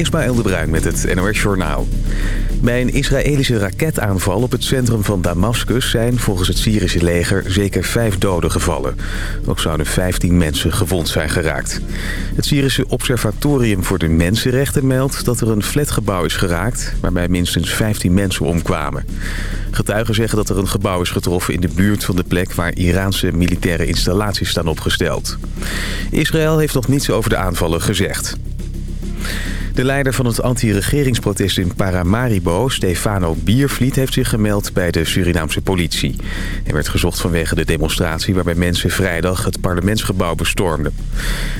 Ismaël de Bruin met het NOS Journaal. Bij een Israëlische raketaanval op het centrum van Damascus... zijn volgens het Syrische leger zeker vijf doden gevallen. Ook zouden 15 mensen gewond zijn geraakt. Het Syrische Observatorium voor de Mensenrechten meldt... dat er een flatgebouw is geraakt... waarbij minstens 15 mensen omkwamen. Getuigen zeggen dat er een gebouw is getroffen in de buurt van de plek... waar Iraanse militaire installaties staan opgesteld. Israël heeft nog niets over de aanvallen gezegd. De leider van het anti-regeringsprotest in Paramaribo, Stefano Biervliet, heeft zich gemeld bij de Surinaamse politie. Hij werd gezocht vanwege de demonstratie waarbij mensen vrijdag het parlementsgebouw bestormden.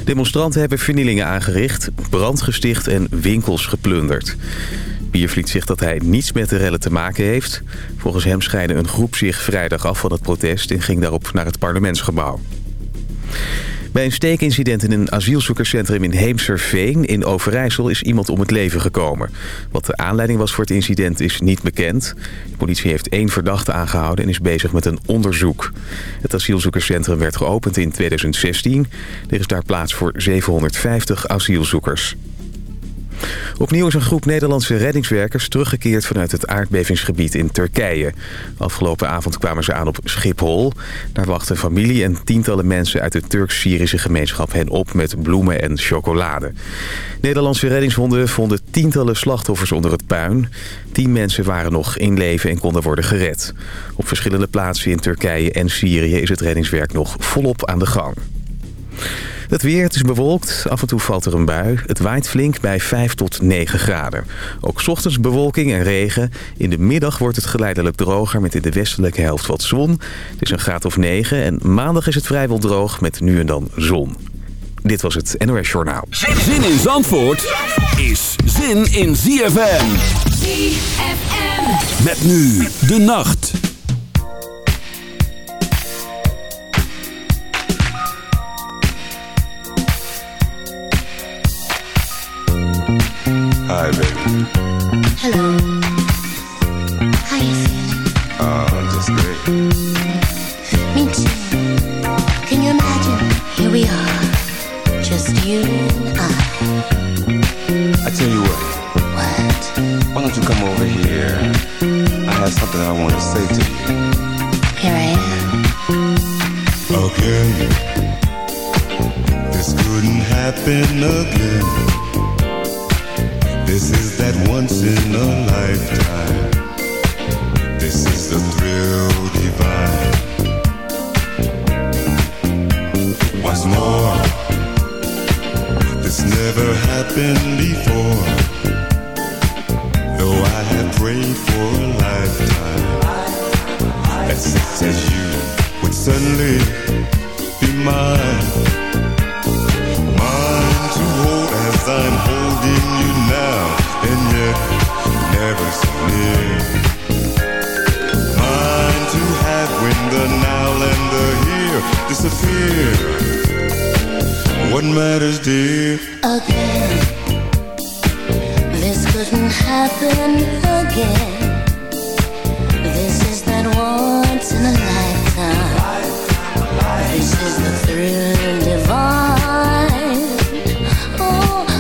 Demonstranten hebben vernielingen aangericht, brand gesticht en winkels geplunderd. Biervliet zegt dat hij niets met de rellen te maken heeft. Volgens hem scheidde een groep zich vrijdag af van het protest en ging daarop naar het parlementsgebouw. Bij een steekincident in een asielzoekerscentrum in Heemserveen in Overijssel is iemand om het leven gekomen. Wat de aanleiding was voor het incident is niet bekend. De politie heeft één verdachte aangehouden en is bezig met een onderzoek. Het asielzoekerscentrum werd geopend in 2016. Er is daar plaats voor 750 asielzoekers. Opnieuw is een groep Nederlandse reddingswerkers teruggekeerd vanuit het aardbevingsgebied in Turkije. Afgelopen avond kwamen ze aan op Schiphol. Daar wachten familie en tientallen mensen uit de Turks-Syrische gemeenschap hen op met bloemen en chocolade. Nederlandse reddingshonden vonden tientallen slachtoffers onder het puin. Tien mensen waren nog in leven en konden worden gered. Op verschillende plaatsen in Turkije en Syrië is het reddingswerk nog volop aan de gang. Het weer, het is bewolkt. Af en toe valt er een bui. Het waait flink bij 5 tot 9 graden. Ook ochtends bewolking en regen. In de middag wordt het geleidelijk droger met in de westelijke helft wat zon. Het is een graad of 9 en maandag is het vrijwel droog met nu en dan zon. Dit was het NOS Journaal. Zin in Zandvoort is zin in ZFM. ZFM. Met nu de nacht. Hello.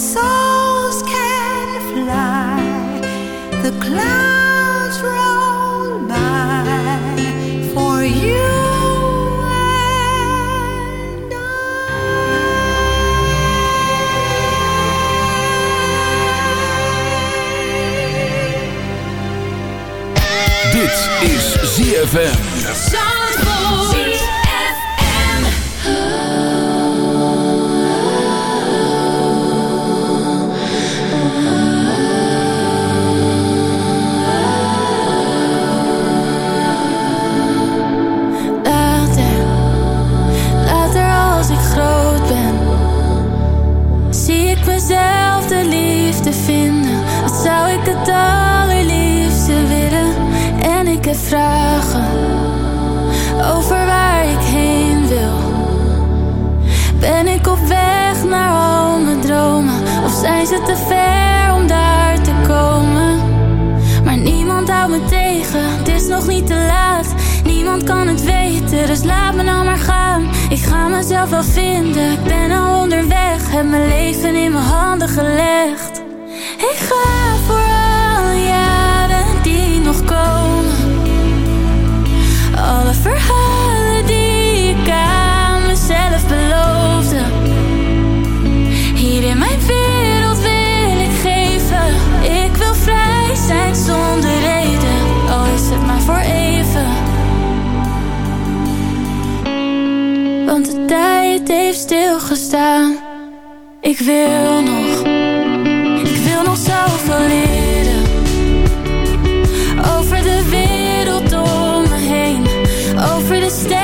souls can fly. The clouds roll by for you. And I. Dit is ZFM. vragen over waar ik heen wil. Ben ik op weg naar al mijn dromen? Of zijn ze te ver om daar te komen? Maar niemand houdt me tegen, het is nog niet te laat. Niemand kan het weten, dus laat me nou maar gaan. Ik ga mezelf wel vinden, ik ben al onderweg. Heb mijn leven in mijn handen gelegd. Ik wil nog, ik wil nog zoveel leren. Over de wereld om me heen, over de steden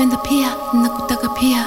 kupenda pia na kutaka pia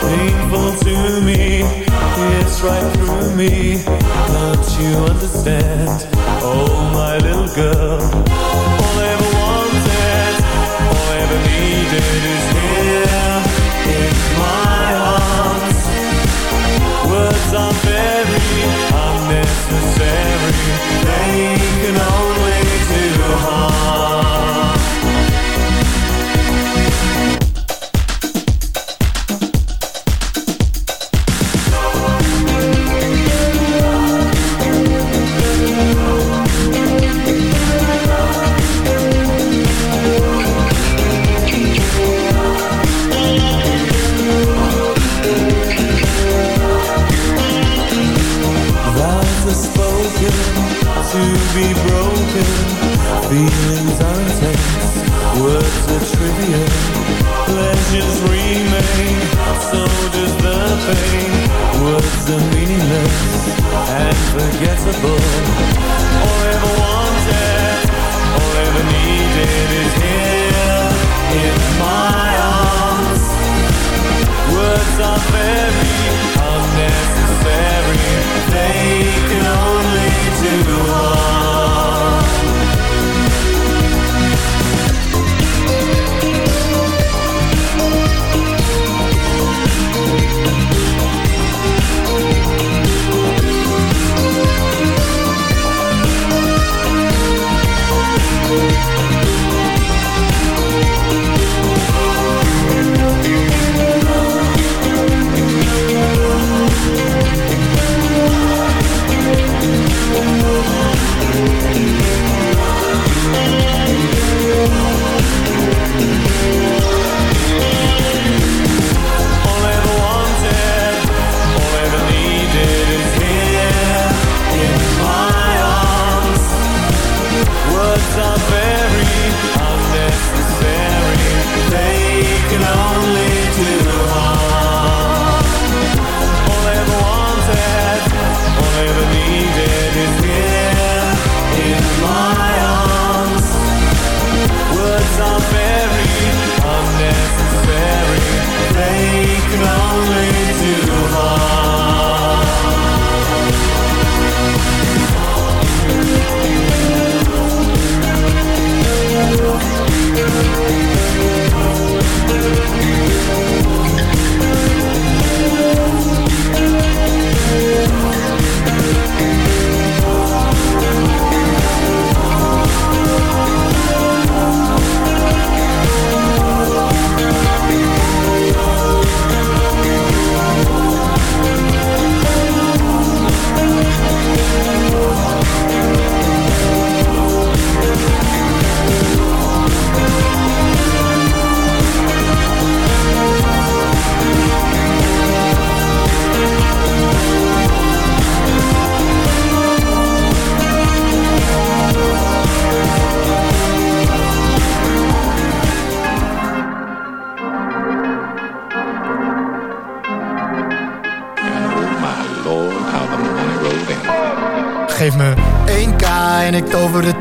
Painful to me, it's right through me. Don't you understand? Oh, my little girl. All I ever wanted, all I ever needed is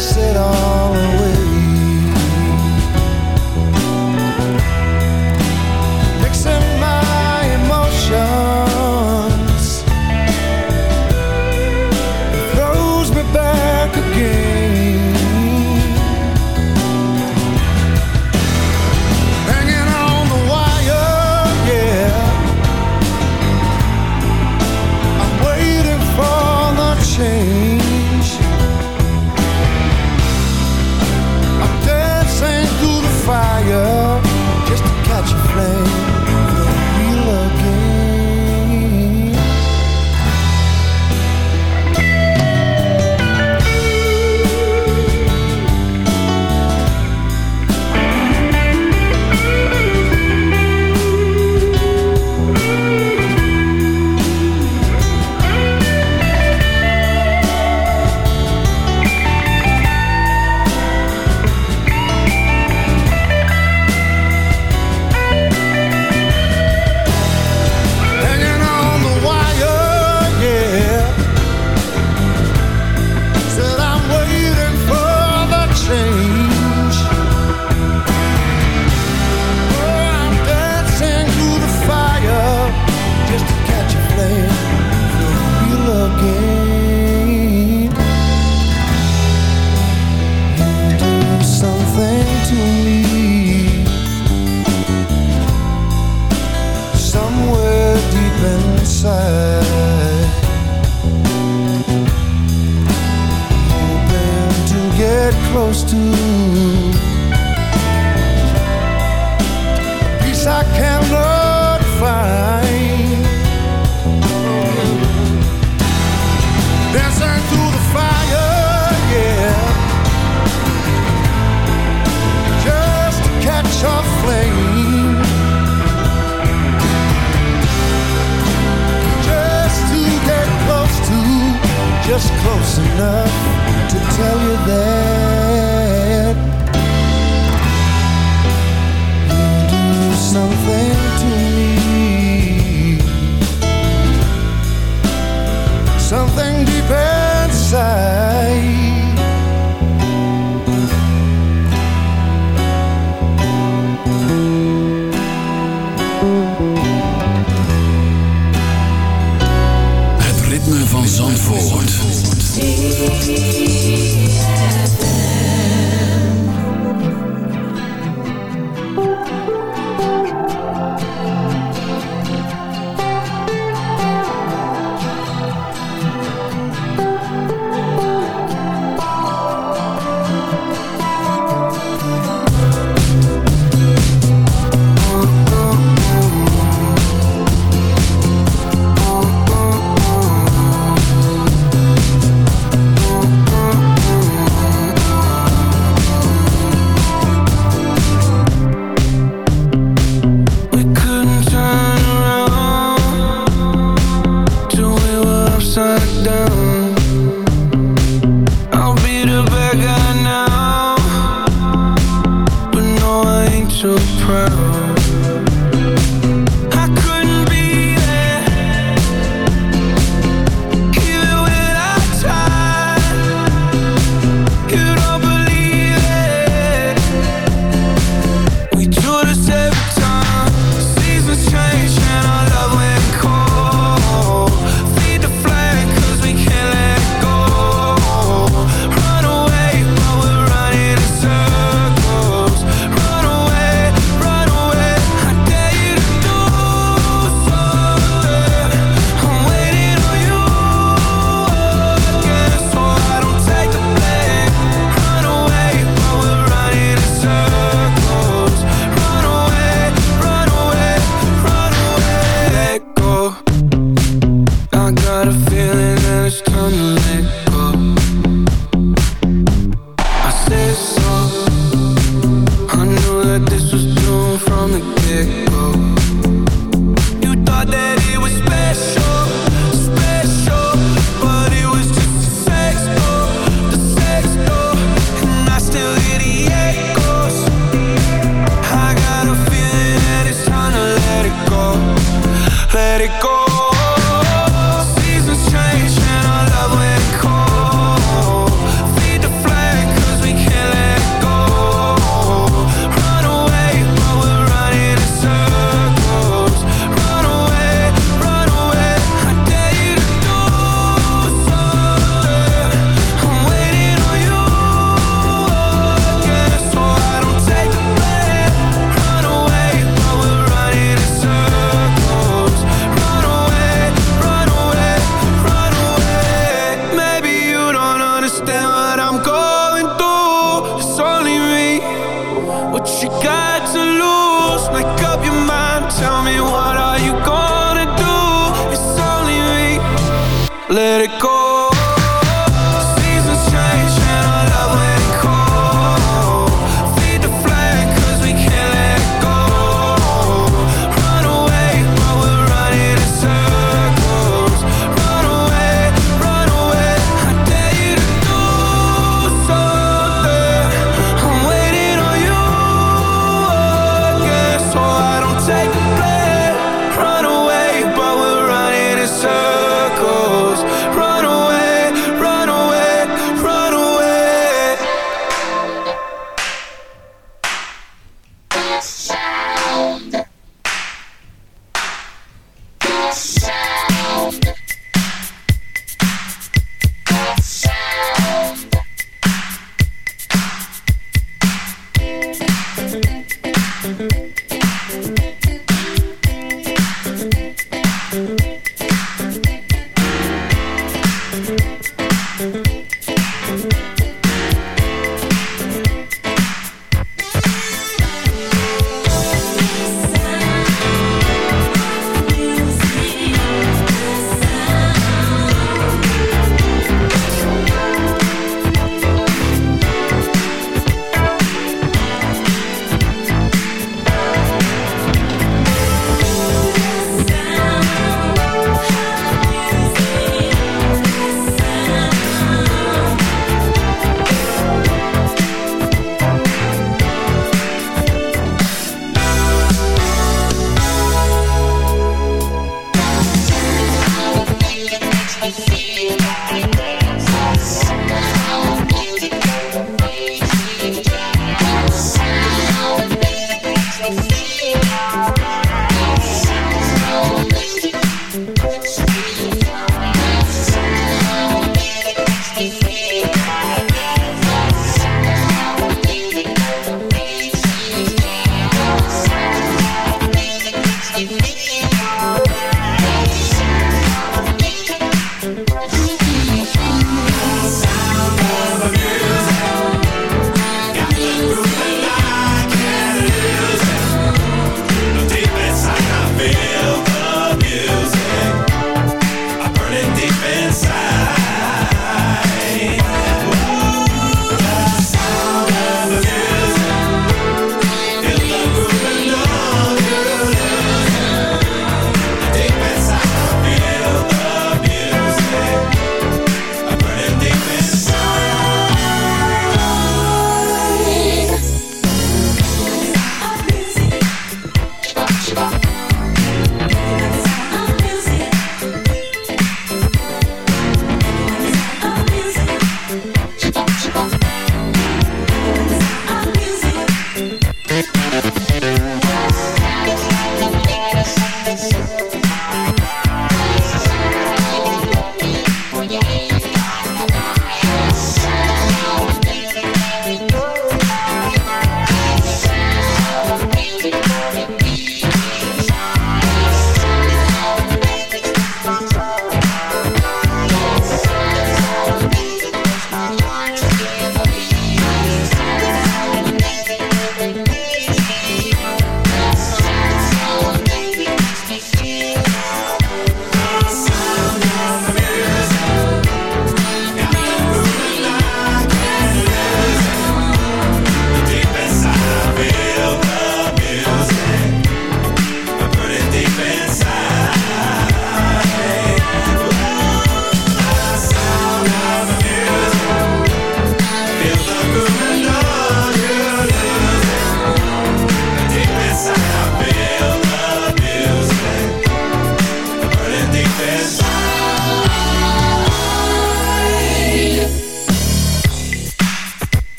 erase it all. just close enough to tell you that got to lose. Make up your mind. Tell me what are you gonna do? It's only me. Let it go. Dance.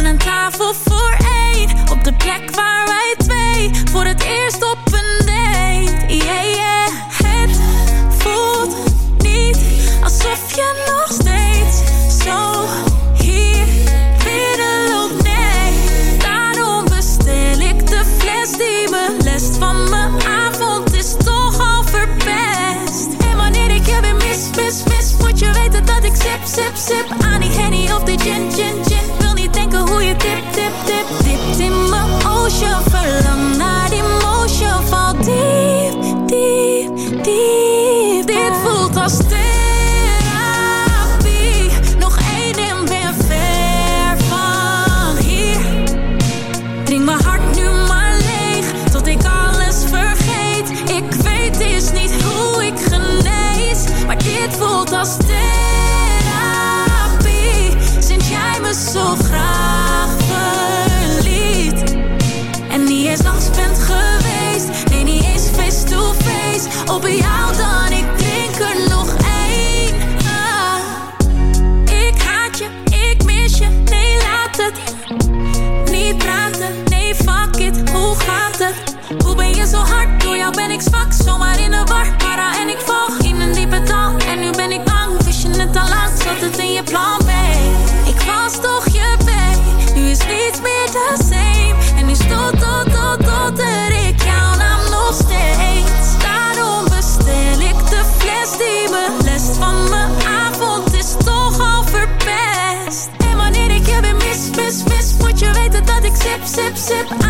aan een tafel voor één. Op de plek waar Sip